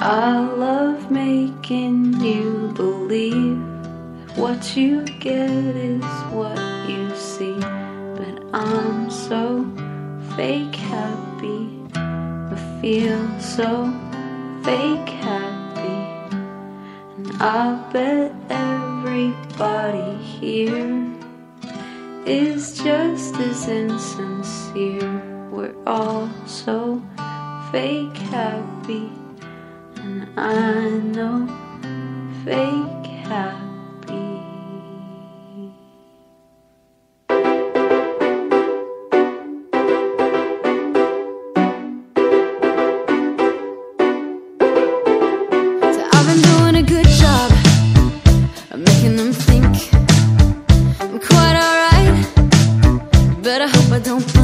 I love making you believe what you get is what you see. But I'm so fake happy. I feel so fake happy. And I bet everybody here is just as insincere. We're all so fake happy and I know fake happy. I've been doing a good job of making them think I'm quite alright, but I hope I don't.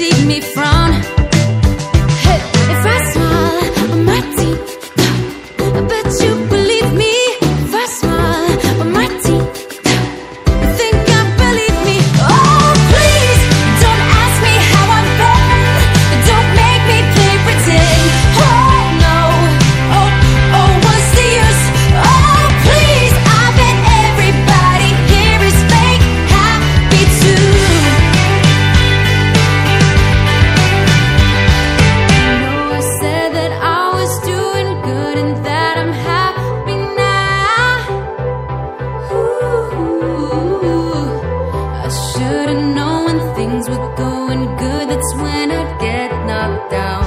seek me from. doing good, that's when I get knocked down.